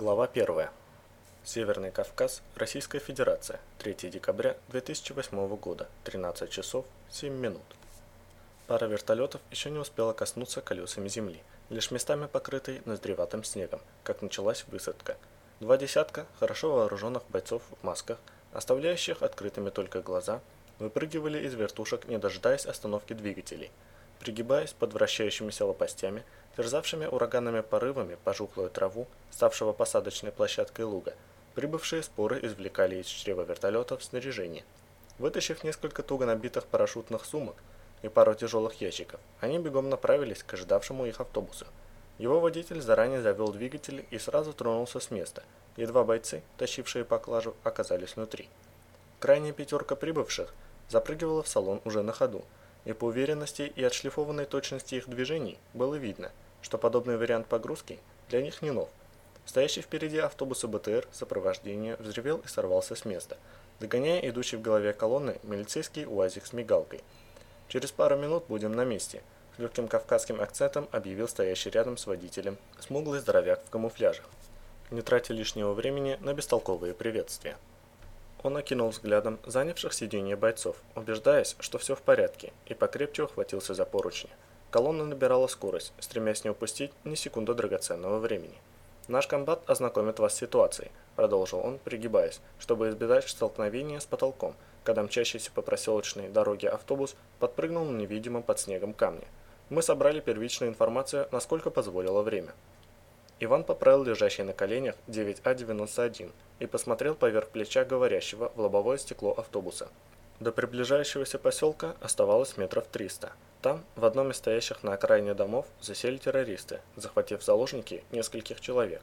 Глава 1. Северный Кавказ, Российская Федерация, 3 декабря 2008 года, 13 часов 7 минут. Пара вертолетов еще не успела коснуться колесами земли, лишь местами покрытой ноздреватым снегом, как началась высадка. Два десятка хорошо вооруженных бойцов в масках, оставляющих открытыми только глаза, выпрыгивали из вертушек, не дожидаясь остановки двигателей. Пригибаясь под вращающимися лопастями, терзавшими ураганными порывами пожухлую траву, ставшего посадочной площадкой луга, прибывшие споры извлекали из чрева вертолетов снаряжение. Вытащив несколько туго набитых парашютных сумок и пару тяжелых ящиков, они бегом направились к ожидавшему их автобусу. Его водитель заранее завел двигатель и сразу тронулся с места, едва бойцы, тащившие поклажу, оказались внутри. Крайняя пятерка прибывших запрыгивала в салон уже на ходу, и по уверенности и отшлифованной точности их движений было видно, что подобный вариант погрузки для них не нов. Стоящий впереди автобуса БТР сопровождения взревел и сорвался с места, догоняя идущий в голове колонны милицейский УАЗик с мигалкой. «Через пару минут будем на месте», – с легким кавказским акцентом объявил стоящий рядом с водителем смуглый здоровяк в камуфляжах. Не тратя лишнего времени на бестолковые приветствия. Он окинул взглядом занявших сиденье бойцов, убеждаясь, что все в порядке, и покрепче ухватился за поручни. Колонна набирала скорость, стремясь не упустить ни секунды драгоценного времени. «Наш комбат ознакомит вас с ситуацией», – продолжил он, пригибаясь, чтобы избежать столкновения с потолком, когда мчащийся по проселочной дороге автобус подпрыгнул на невидимом под снегом камне. «Мы собрали первичную информацию, насколько позволило время». Иван поправил лежащий на коленях 9А91 и посмотрел поверх плеча говорящего в лобовое стекло автобуса. До приближающегося поселка оставалось метров 300. Там, в одном из стоящих на окраине домов, засели террористы, захватив в заложники нескольких человек.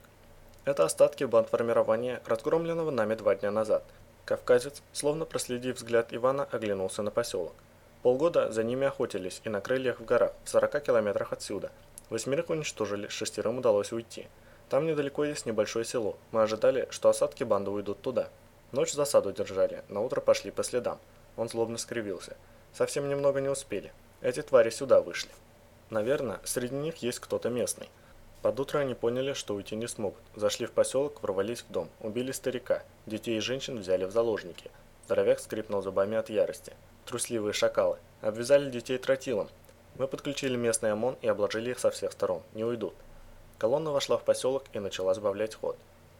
Это остатки бандформирования, разгромленного нами два дня назад. Кавказец, словно проследив взгляд Ивана, оглянулся на поселок. Полгода за ними охотились и накрыли их в горах, в 40 километрах отсюда – Восьмерых уничтожили, шестерым удалось уйти. Там недалеко есть небольшое село. Мы ожидали, что осадки банды уйдут туда. Ночь засаду держали, на утро пошли по следам. Он злобно скривился. Совсем немного не успели. Эти твари сюда вышли. Наверное, среди них есть кто-то местный. Под утро они поняли, что уйти не смогут. Зашли в поселок, ворвались в дом, убили старика. Детей и женщин взяли в заложники. Здоровяк скрипнул зубами от ярости. Трусливые шакалы. Обвязали детей тротилом, мы подключили местный ОМОН и обложили их со всех сторон. Не уйдут. Колонна вошла в поселок и начала сбавлять ход.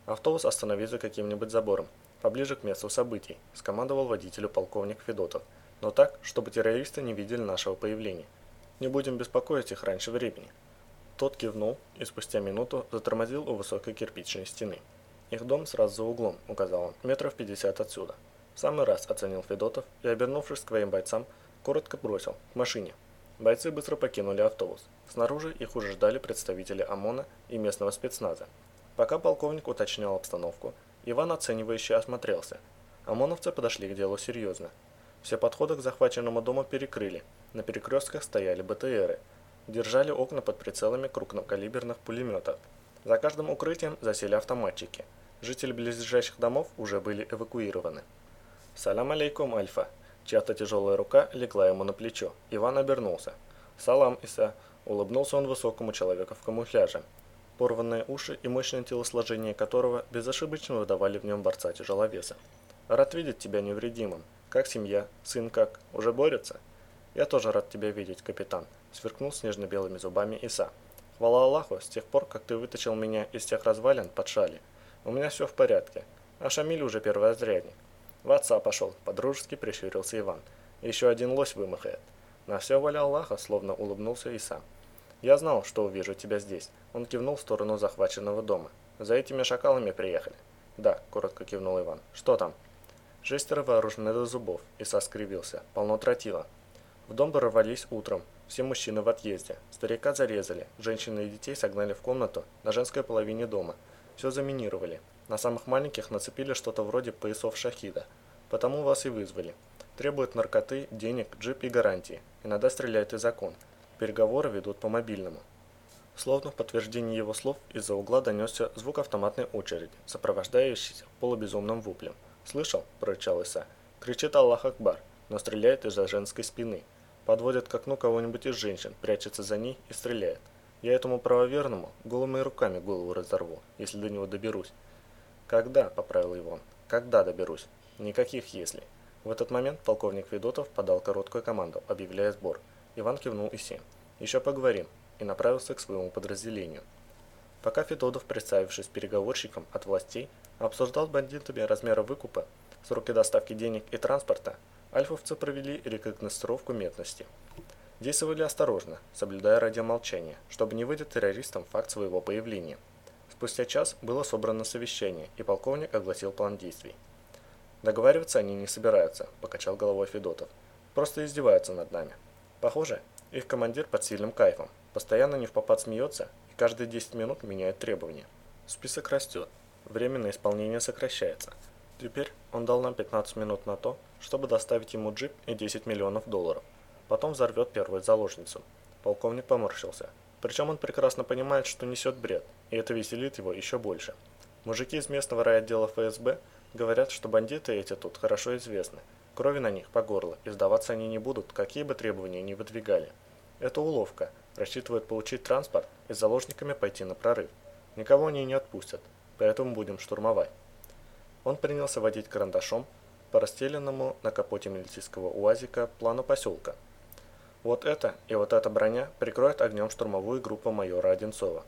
Автобус остановили за каким-нибудь забором, поближе к месту событий, скомандовал водителю полковник Федотов, но так, чтобы террористы не видели нашего появления. Не будем беспокоить их раньше времени. Тот кивнул и спустя минуту затормозил у высокой кирпичной стены. Их дом сразу за углом, указал он, метров пятьдесят отсюда. В самый раз оценил Федотов и, обернувшись к своим бойцам, коротко бросил «к машине». Бойцы быстро покинули автобус. Снаружи их уже ждали представители ОМОНа и местного спецназа. Пока полковник уточнял обстановку, Иван оценивающе осмотрелся. ОМОНовцы подошли к делу серьезно. Все подходы к захваченному дому перекрыли, на перекрестках стояли БТРы, держали окна под прицелами крупнокалиберных пулеметов. За каждым укрытием засели автоматчики. Жители близлежащих домов уже были эвакуированы. «Салам алейкум, Альфа!» Чья-то тяжелая рука легла ему на плечо. Иван обернулся. «Салам, Иса!» – улыбнулся он высокому человеку в камуфляже, порванные уши и мощное телосложение которого безошибочно выдавали в нем борца тяжеловеса. «Рад видеть тебя невредимым. Как семья? Сын как? Уже борется?» «Я тоже рад тебя видеть, капитан», – сверкнул снежно-белыми зубами Иса. «Хвала Аллаху, с тех пор, как ты вытащил меня из тех развалин под шали, у меня все в порядке, а Шамиль уже перворазрядник. В отца пошел, подружески прищурился Иван. Еще один лось вымахает. На все воля Аллаха, словно улыбнулся и сам. Я знал, что увижу тебя здесь. Он кивнул в сторону захваченного дома. За этими шакалами приехали. Да, коротко кивнул Иван. Что там? Жестеры вооружены до зубов. Иса скривился. Полно тротила. В дом ворвались утром. Все мужчины в отъезде. Старика зарезали. Женщины и детей согнали в комнату на женской половине дома. Все заминировали. На самых маленьких нацепили что-то вроде поясов шахида. Потому вас и вызвали. Требуют наркоты, денег, джип и гарантии. Иногда стреляют из закон. Переговоры ведут по мобильному. Словно в подтверждение его слов из-за угла донесся звук автоматной очереди, сопровождающийся полубезумным воплем. «Слышал?» – прорычал Иса. Кричит Аллах Акбар, но стреляет из-за женской спины. Подводит к окну кого-нибудь из женщин, прячется за ней и стреляет. Я этому правоверному голыми руками голову разорву, если до него доберусь. Когда, поправил Иван, когда доберусь? Никаких «если». В этот момент полковник Федотов подал короткую команду, объявляя сбор. Иван кивнул и сем. «Еще поговорим», и направился к своему подразделению. Пока Федотов, представившись переговорщиком от властей, обсуждал с бандитами размеры выкупа, сроки доставки денег и транспорта, альфовцы провели рекогностировку местности. Действовали осторожно, соблюдая радиомолчание, чтобы не выдать террористам факт своего появления. Спустя час было собрано совещание, и полковник огласил план действий. «Договариваться они не собираются», – покачал головой Федотов. «Просто издеваются над нами. Похоже, их командир под сильным кайфом, постоянно не в попад смеется и каждые 10 минут меняет требования. Список растет, время на исполнение сокращается. Теперь он дал нам 15 минут на то, чтобы доставить ему джип и 10 миллионов долларов. Потом взорвет первую заложницу. Полковник поморщился. Причем он прекрасно понимает, что несет бред, и это веселит его еще больше. Мужики из местного райотдела ФСБ говорят, что бандиты эти тут хорошо известны. Крови на них по горло, и сдаваться они не будут, какие бы требования ни выдвигали. Это уловка. Рассчитывают получить транспорт и с заложниками пойти на прорыв. Никого они не отпустят, поэтому будем штурмовать. Он принялся водить карандашом по расстеленному на капоте милицейского УАЗика плану поселка – вот это и вот эта броня прикроют огнем штурмовую группу майора Одинцова.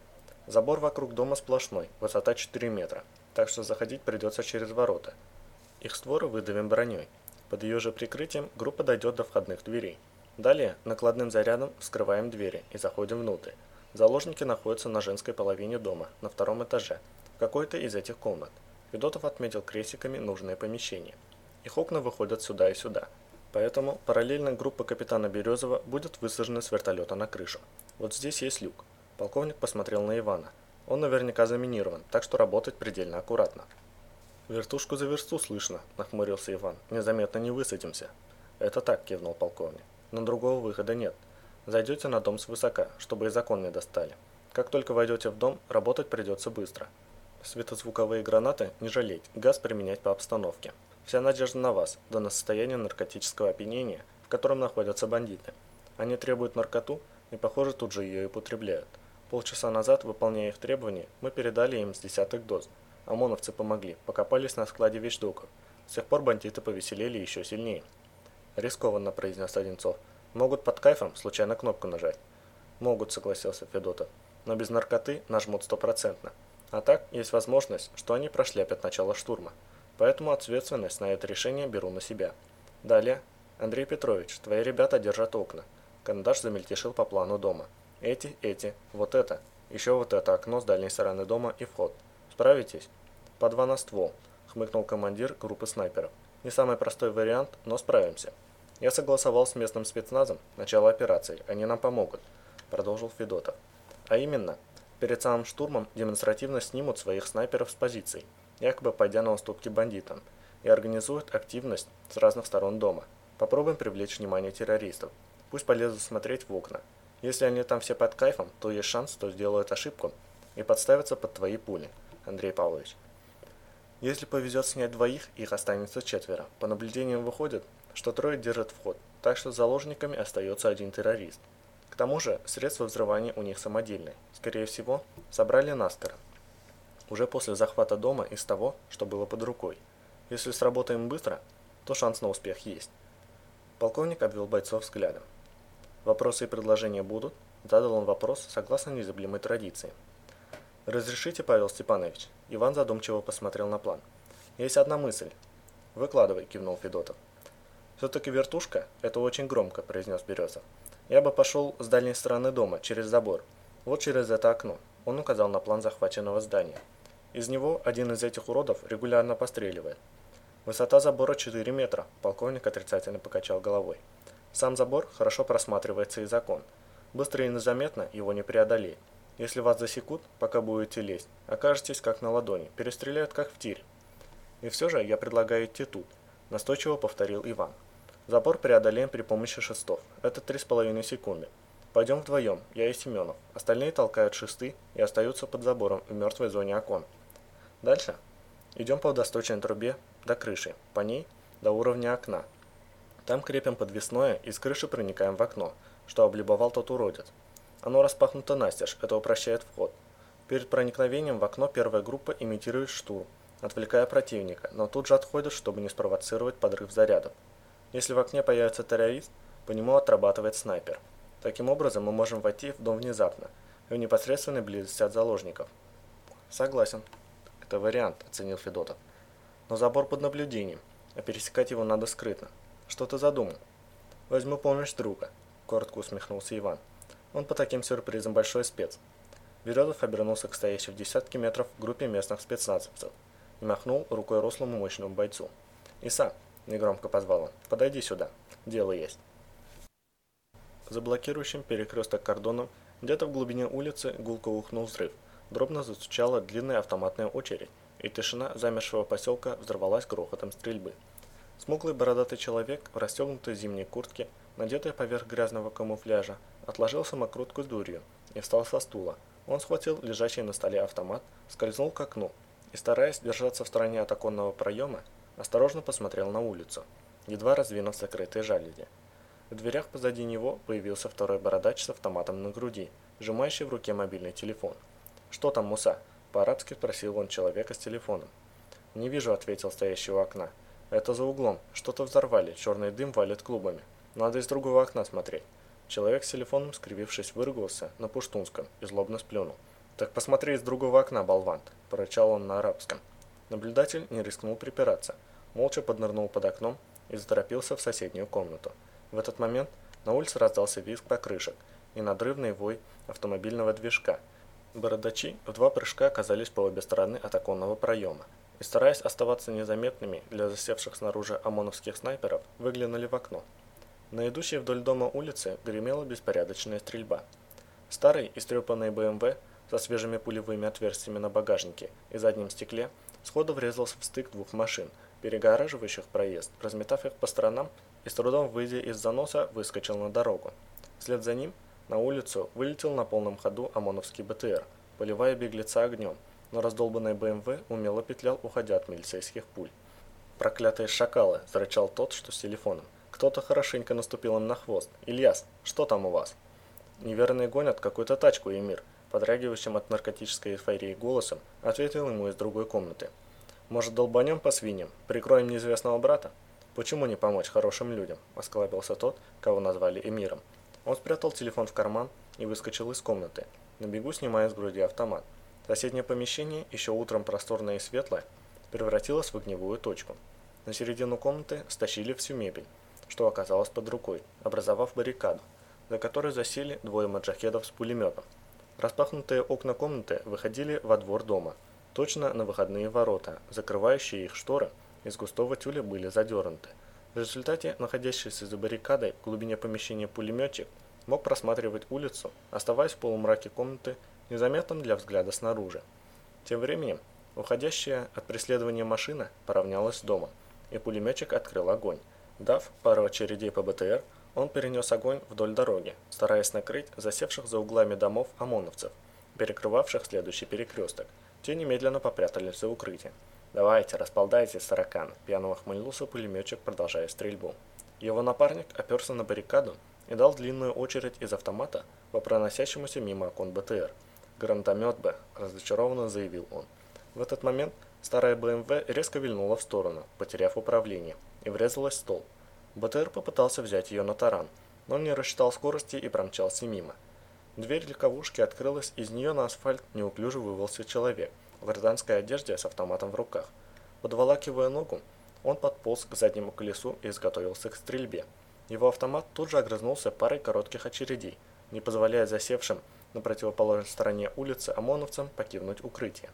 Забор вокруг дома сплошной, высота 4 метра, так что заходить придется через ворота. Их створы выдавим броней. Под ее же прикрытием группа дойдет до входных дверей. Далее накладным зарядом вскрываем двери и заходим внутрь. Заложники находятся на женской половине дома, на втором этаже, в какой-то из этих комнат. Федотов отметил крестиками нужное помещение. Их окна выходят сюда и сюда. Поэтому параллельно группа капитана Березова будет высажена с вертолета на крышу. Вот здесь есть люк. Полковник посмотрел на Ивана. Он наверняка заминирован, так что работать предельно аккуратно. «Вертушку за версту слышно», – нахмурился Иван. «Незаметно не высадимся». «Это так», – кивнул полковник. «Но другого выхода нет. Зайдете на дом свысока, чтобы и закон не достали. Как только войдете в дом, работать придется быстро. Светозвуковые гранаты не жалеть, газ применять по обстановке. Вся надежда на вас, до на состояние наркотического опьянения, в котором находятся бандиты. Они требуют наркоту и, похоже, тут же ее и потребляют. Полчаса назад, выполняя их требования, мы передали им с десяток доз. ОМОНовцы помогли, покопались на складе вещдоков. С тех пор бандиты повеселели еще сильнее. Рискованно, произнес Одинцов. Могут под кайфом случайно кнопку нажать. Могут, согласился Федотов. Но без наркоты нажмут стопроцентно. А так, есть возможность, что они прошляпят начало штурма. Поэтому ответственность на это решение беру на себя. Далее. Андрей Петрович, твои ребята держат окна. Кандаш замельтешил по плану дома. Эти, эти, вот это. Еще вот это окно с дальней стороны дома и вход. Справитесь? По два на ствол, хмыкнул командир группы снайперов. Не самый простой вариант, но справимся. Я согласовал с местным спецназом начало операции, они нам помогут, продолжил Федотов. А именно, перед самым штурмом демонстративно снимут своих снайперов с позиций якобы пойдя на уступки бандитам, и организуют активность с разных сторон дома. Попробуем привлечь внимание террористов. Пусть полезут смотреть в окна. Если они там все под кайфом, то есть шанс, что сделают ошибку и подставятся под твои пули, Андрей Павлович. Если повезет снять двоих, их останется четверо. По наблюдениям выходит, что трое держат вход, так что заложниками остается один террорист. К тому же, средства взрывания у них самодельные. Скорее всего, собрали наскоро уже после захвата дома из того, что было под рукой. Если сработаем быстро, то шанс на успех есть. Полковник обвел бойцов взглядом. Вопросы и предложения будут? Задал он вопрос согласно незаблемой традиции. «Разрешите, Павел Степанович?» Иван задумчиво посмотрел на план. «Есть одна мысль». «Выкладывай», – кивнул Федотов. «Все-таки вертушка – это очень громко», – произнес Березов. «Я бы пошел с дальней стороны дома, через забор. Вот через это окно». Он указал на план захваченного здания. Из него один из этих уродов регулярно постреливает. Высота забора 4 метра, полковник отрицательно покачал головой. Сам забор хорошо просматривается из окон. Быстро и незаметно его не преодолеть. Если вас засекут, пока будете лезть, окажетесь как на ладони, перестреляют как в тире. И все же я предлагаю идти тут, настойчиво повторил Иван. Забор преодолеем при помощи шестов. Это 3,5 секунды. Пойдем вдвоем, я и Семенов. Остальные толкают шесты и остаются под забором в мертвой зоне окон. Дальше. Идем по водосточной трубе до крыши, по ней до уровня окна. Там крепим подвесное и с крыши проникаем в окно, что облюбовал тот уродец. Оно распахнуто настежь, это упрощает вход. Перед проникновением в окно первая группа имитирует штурм, отвлекая противника, но тут же отходит, чтобы не спровоцировать подрыв зарядов. Если в окне появится террорист, по нему отрабатывает снайпер. Таким образом, мы можем войти в дом внезапно, и в непосредственной близости от заложников. Согласен. Это вариант, оценил Федотов. Но забор под наблюдением, а пересекать его надо скрытно. Что ты задумал? Возьму помощь друга, коротко усмехнулся Иван. Он по таким сюрпризам большой спец. Вередов обернулся к стоящей в десятке метров группе местных спецназовцев и махнул рукой рослому мощному бойцу. «Иса!» – негромко позвал он. «Подойди сюда. Дело есть». За блокирующим перекресток кордоном где-то в глубине улицы гулко ухнул взрыв. Дробно застучала длинная автоматная очередь, и тишина замершего поселка взорвалась грохотом стрельбы. Смуглый бородатый человек в расстегнутой зимней куртке, надетой поверх грязного камуфляжа, отложил самокрутку с дурью и встал со стула. Он схватил лежащий на столе автомат, скользнул к окну и, стараясь держаться в стороне от оконного проема, осторожно посмотрел на улицу, едва раздвинув закрытые жалюзи. В дверях позади него появился второй бородач с автоматом на груди, сжимающий в руке мобильный телефон. «Что там, Муса?» – по-арабски спросил он человека с телефоном. «Не вижу», – ответил стоящий у окна. «Это за углом. Что-то взорвали, черный дым валит клубами. Надо из другого окна смотреть». Человек с телефоном, скривившись, выругался на пуштунском и злобно сплюнул. «Так посмотри из другого окна, болван!» – порычал он на арабском. Наблюдатель не рискнул припираться. Молча поднырнул под окном и заторопился в соседнюю комнату. В этот момент на улице раздался визг покрышек и надрывный вой автомобильного движка. Бородачи в два прыжка оказались по обе стороны от оконного проема и, стараясь оставаться незаметными для засевших снаружи ОМОНовских снайперов, выглянули в окно. На идущей вдоль дома улице гремела беспорядочная стрельба. Старый, истрепанный БМВ со свежими пулевыми отверстиями на багажнике и заднем стекле сходу врезался в стык двух машин, перегораживающих проезд, разметав их по сторонам и с трудом выйдя из заноса выскочил на дорогу. Вслед за ним на улицу вылетел на полном ходу ОМОНовский БТР, поливая беглеца огнем, но раздолбанный БМВ умело петлял, уходя от милицейских пуль. «Проклятые шакалы!» – зарычал тот, что с телефоном. Кто-то хорошенько наступил им на хвост. «Ильяс, что там у вас?» Неверные гонят какую-то тачку, Эмир, подрагивающим от наркотической эйфории голосом, ответил ему из другой комнаты. «Может, долбанем по свиньям? Прикроем неизвестного брата?» «Почему не помочь хорошим людям?» – осклабился тот, кого назвали Эмиром. Он спрятал телефон в карман и выскочил из комнаты, на бегу снимая с груди автомат. Соседнее помещение, еще утром просторное и светлое, превратилось в огневую точку. На середину комнаты стащили всю мебель, что оказалось под рукой, образовав баррикаду, за которой засели двое маджахедов с пулеметом. Распахнутые окна комнаты выходили во двор дома, точно на выходные ворота, закрывающие их шторы из густого тюля были задернуты. В результате находящийся за баррикадой в глубине помещения пулеметчик мог просматривать улицу, оставаясь в полумраке комнаты незаметным для взгляда снаружи. Тем временем, уходящая от преследования машина поравнялась с домом, и пулеметчик открыл огонь. Дав пару очередей по БТР, он перенес огонь вдоль дороги, стараясь накрыть засевших за углами домов ОМОНовцев, перекрывавших следующий перекресток. Те немедленно попрятались за укрытие. «Давайте, располдайте, сорокан!» – пьяно охмыльнулся пулеметчик, продолжая стрельбу. Его напарник оперся на баррикаду и дал длинную очередь из автомата по проносящемуся мимо окон БТР. «Гранатомет бы!» – разочарованно заявил он. В этот момент старая БМВ резко вильнула в сторону, потеряв управление – и врезалась в стол. БТР попытался взять ее на таран, но не рассчитал скорости и промчался мимо. Дверь легковушки открылась, из нее на асфальт неуклюже вывелся человек в гражданской одежде с автоматом в руках. Подволакивая ногу, он подполз к заднему колесу и изготовился к стрельбе. Его автомат тут же огрызнулся парой коротких очередей, не позволяя засевшим на противоположной стороне улицы ОМОНовцам покинуть укрытие.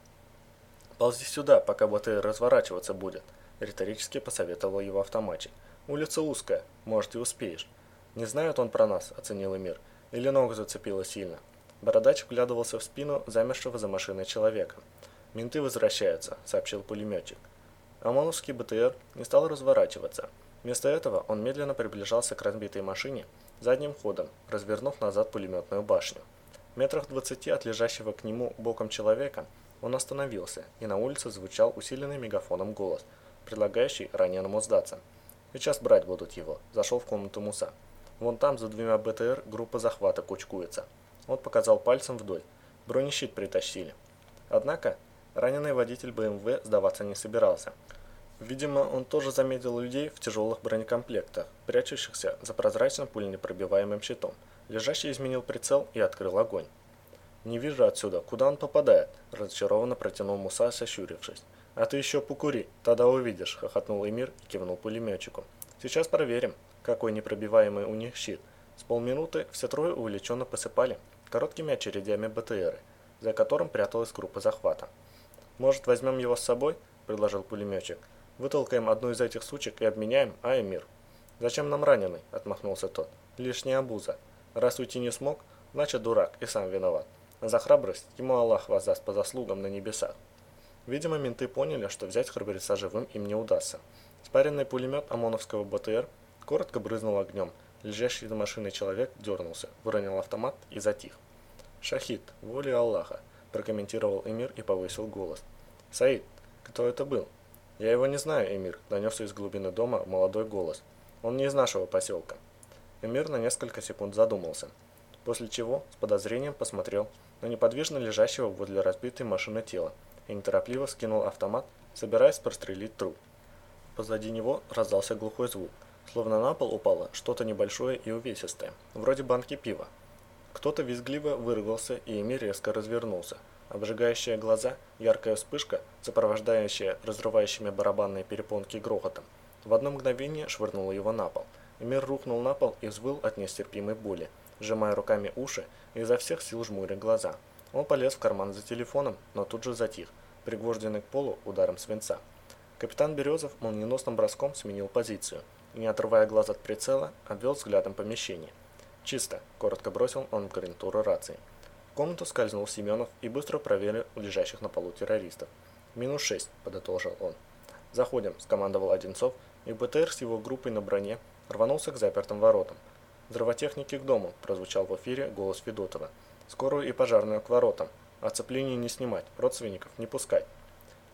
«Ползи сюда, пока БТР разворачиваться будет», – риторически посоветовал его автоматчик. «Улица узкая, может и успеешь». «Не знает он про нас», – оценил Эмир. «Или ногу зацепило сильно». Бородач вглядывался в спину замершего за машиной человека. «Менты возвращаются», – сообщил пулеметчик. ОМОНовский БТР не стал разворачиваться. Вместо этого он медленно приближался к разбитой машине задним ходом, развернув назад пулеметную башню. Метрах двадцати от лежащего к нему боком человека он остановился, и на улице звучал усиленный мегафоном голос – предлагающий раненому сдаться. Сейчас брать будут его. Зашел в комнату Муса. Вон там за двумя БТР группа захвата кучкуется. Он показал пальцем вдоль. Бронещит притащили. Однако, раненый водитель БМВ сдаваться не собирался. Видимо, он тоже заметил людей в тяжелых бронекомплектах, прячущихся за прозрачным пуленепробиваемым щитом. Лежащий изменил прицел и открыл огонь. «Не вижу отсюда, куда он попадает?» – разочарованно протянул Муса, сощурившись. «А ты еще покури, тогда увидишь», – хохотнул Эмир и кивнул пулеметчику. «Сейчас проверим, какой непробиваемый у них щит». С полминуты все трое увлеченно посыпали короткими очередями БТРы, за которым пряталась группа захвата. «Может, возьмем его с собой?» – предложил пулеметчик. Вытолкаем одну из этих сучек и обменяем, а Эмир. Зачем нам раненый? Отмахнулся тот. Лишняя обуза. Раз уйти не смог, значит дурак и сам виноват. За храбрость ему Аллах воздаст по заслугам на небесах. Видимо, менты поняли, что взять храбреца живым им не удастся. Спаренный пулемет ОМОНовского БТР коротко брызнул огнем. Лежащий за машиной человек дернулся, выронил автомат и затих. «Шахид, воля Аллаха», прокомментировал Эмир и повысил голос. «Саид, кто это был?» «Я его не знаю, Эмир», – донесся из глубины дома молодой голос. «Он не из нашего поселка». Эмир на несколько секунд задумался, после чего с подозрением посмотрел на неподвижно лежащего возле разбитой машины тела и неторопливо скинул автомат, собираясь прострелить труп. Позади него раздался глухой звук, словно на пол упало что-то небольшое и увесистое, вроде банки пива. Кто-то визгливо выругался, и Эмир резко развернулся – Обжигающая глаза, яркая вспышка, сопровождающая разрывающими барабанные перепонки грохотом, в одно мгновение швырнула его на пол. Эмир рухнул на пол и взвыл от нестерпимой боли, сжимая руками уши и изо всех сил жмуря глаза. Он полез в карман за телефоном, но тут же затих, пригвожденный к полу ударом свинца. Капитан Березов молниеносным броском сменил позицию и, не отрывая глаз от прицела, обвел взглядом помещение. «Чисто», – коротко бросил он в гарнитуру рации. В комнату скользнул Семенов и быстро проверил лежащих на полу террористов. «Минус шесть», – подытожил он. «Заходим», – скомандовал Одинцов, и БТР с его группой на броне рванулся к запертым воротам. «Взрывотехники к дому», – прозвучал в эфире голос Федотова. «Скорую и пожарную к воротам. Оцепление не снимать, родственников не пускать».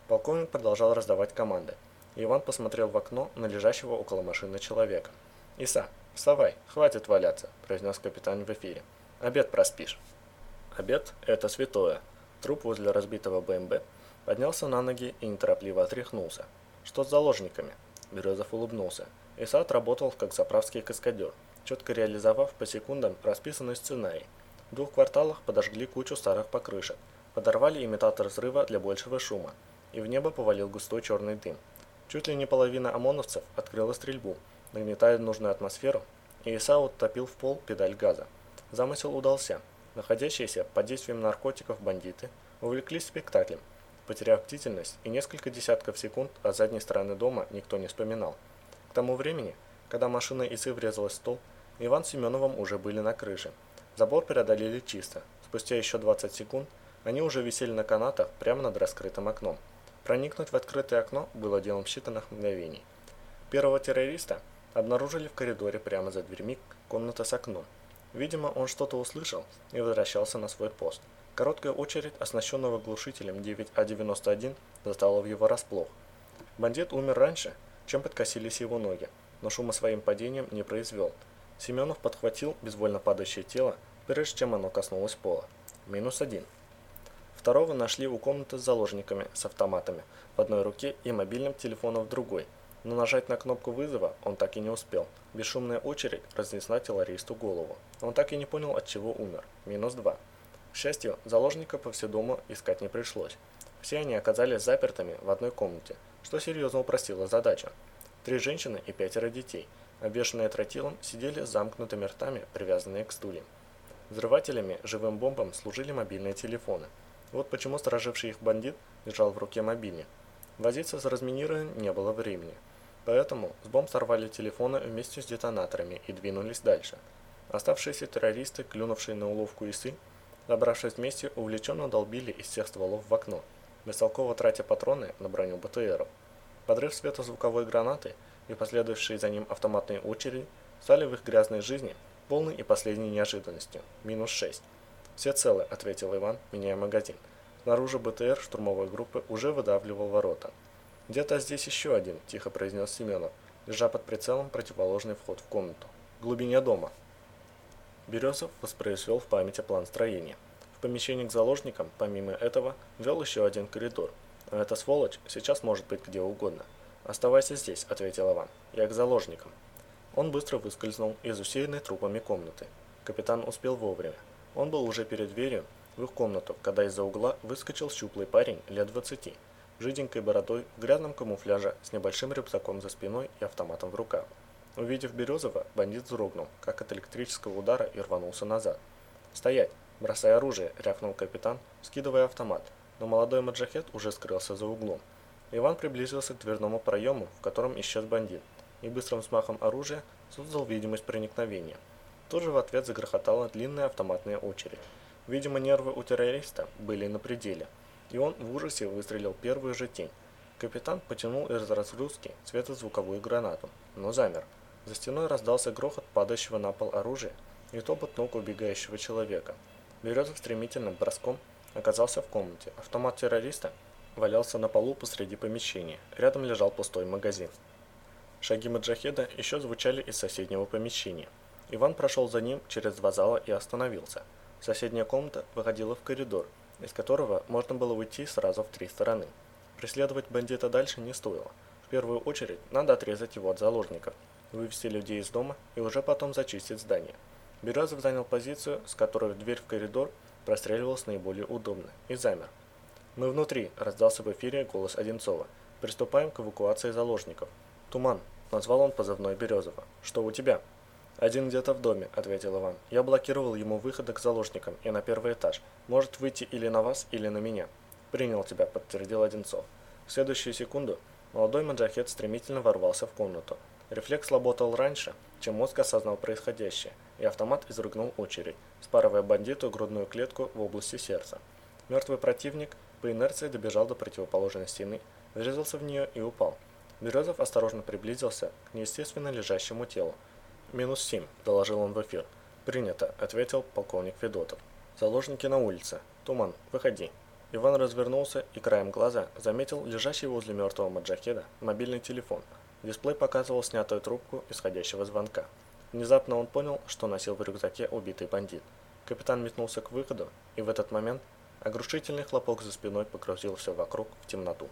Полковник продолжал раздавать команды. Иван посмотрел в окно на лежащего около машины человека. «Иса, вставай, хватит валяться», – произнес капитан в эфире. «Обед проспишь». Обед – это святое. Труп возле разбитого БМБ поднялся на ноги и неторопливо отряхнулся. Что с заложниками? Березов улыбнулся. Исаат работал как заправский каскадер, четко реализовав по секундам расписанный сценарий. В двух кварталах подожгли кучу старых покрышек, подорвали имитатор взрыва для большего шума, и в небо повалил густой черный дым. Чуть ли не половина ОМОНовцев открыла стрельбу, нагнетая нужную атмосферу, и Исаут топил в пол педаль газа. Замысел удался – Находящиеся под действием наркотиков бандиты увлеклись спектаклем, потеряв бдительность и несколько десятков секунд от задней стороны дома никто не вспоминал. К тому времени, когда машина ИСы врезалась в стол, Иван с Семеновым уже были на крыше. Забор преодолели чисто. Спустя еще 20 секунд они уже висели на канатах прямо над раскрытым окном. Проникнуть в открытое окно было делом считанных мгновений. Первого террориста обнаружили в коридоре прямо за дверьми комната с окном. Видимо, он что-то услышал и возвращался на свой пост. Короткая очередь, оснащенного глушителем 9А91, застала в его расплох. Бандит умер раньше, чем подкосились его ноги, но шума своим падением не произвел. Семенов подхватил безвольно падающее тело, прежде чем оно коснулось пола. Минус один. Второго нашли у комнаты с заложниками с автоматами в одной руке и мобильным телефоном в другой – но нажать на кнопку вызова он так и не успел. Бесшумная очередь разнесла террористу голову. Он так и не понял, от чего умер. Минус два. К счастью, заложника по всему дому искать не пришлось. Все они оказались запертыми в одной комнате, что серьезно упростило задачу. Три женщины и пятеро детей, обвешанные тротилом, сидели с замкнутыми ртами, привязанные к стульям. Взрывателями живым бомбам служили мобильные телефоны. Вот почему стороживший их бандит держал в руке мобильник. Возиться с разминированием не было времени. Поэтому с бомб сорвали телефоны вместе с детонаторами и двинулись дальше. Оставшиеся террористы, клюнувшие на уловку ИСы, собравшись вместе, увлеченно долбили из всех стволов в окно, бестолково тратя патроны на броню БТРов. Подрыв светозвуковой гранаты и последующие за ним автоматные очереди стали в их грязной жизни полной и последней неожиданностью. Минус 6. «Все целы», — ответил Иван, меняя магазин. Снаружи БТР штурмовой группы уже выдавливал ворота. «Где-то здесь еще один», – тихо произнес Семенов, держа под прицелом противоположный вход в комнату. «В глубине дома». Березов воспроизвел в памяти план строения. В помещении к заложникам, помимо этого, вел еще один коридор. Но эта сволочь сейчас может быть где угодно. «Оставайся здесь», — ответил Иван. «Я к заложникам». Он быстро выскользнул из усеянной трупами комнаты. Капитан успел вовремя. Он был уже перед дверью в их комнату, когда из-за угла выскочил щуплый парень лет двадцати, жиденькой бородой, в грязном камуфляже, с небольшим рюкзаком за спиной и автоматом в руках. Увидев Березова, бандит вздрогнул, как от электрического удара, и рванулся назад. «Стоять! Бросай оружие!» – рявкнул капитан, скидывая автомат, но молодой маджахет уже скрылся за углом. Иван приблизился к дверному проему, в котором исчез бандит, и быстрым смахом оружия создал видимость проникновения. Тут же в ответ загрохотала длинная автоматная очередь. Видимо, нервы у террориста были на пределе, и он в ужасе выстрелил первую же тень. Капитан потянул из разгрузки светозвуковую гранату, но замер. За стеной раздался грохот падающего на пол оружия и топот ног убегающего человека. Березов стремительным броском оказался в комнате. Автомат террориста валялся на полу посреди помещения. Рядом лежал пустой магазин. Шаги Маджахеда еще звучали из соседнего помещения. Иван прошел за ним через два зала и остановился. Соседняя комната выходила в коридор, из которого можно было уйти сразу в три стороны. Преследовать бандита дальше не стоило. В первую очередь надо отрезать его от заложников, вывести людей из дома и уже потом зачистить здание. Березов занял позицию, с которой дверь в коридор простреливалась наиболее удобно, и замер. «Мы внутри», – раздался в эфире голос Одинцова. «Приступаем к эвакуации заложников». «Туман», – назвал он позывной Березова. «Что у тебя?» «Один где-то в доме», — ответил Иван. «Я блокировал ему выходы к заложникам и на первый этаж. Может выйти или на вас, или на меня». «Принял тебя», — подтвердил Одинцов. В следующую секунду молодой маджахет стремительно ворвался в комнату. Рефлекс работал раньше, чем мозг осознал происходящее, и автомат изрыгнул очередь, спарывая бандиту грудную клетку в области сердца. Мертвый противник по инерции добежал до противоположной стены, врезался в нее и упал. Березов осторожно приблизился к неестественно лежащему телу. «Минус семь», – доложил он в эфир. «Принято», – ответил полковник Федотов. «Заложники на улице. Туман, выходи». Иван развернулся и краем глаза заметил лежащий возле мертвого маджахеда мобильный телефон. Дисплей показывал снятую трубку исходящего звонка. Внезапно он понял, что носил в рюкзаке убитый бандит. Капитан метнулся к выходу, и в этот момент оглушительный хлопок за спиной погрузил все вокруг в темноту.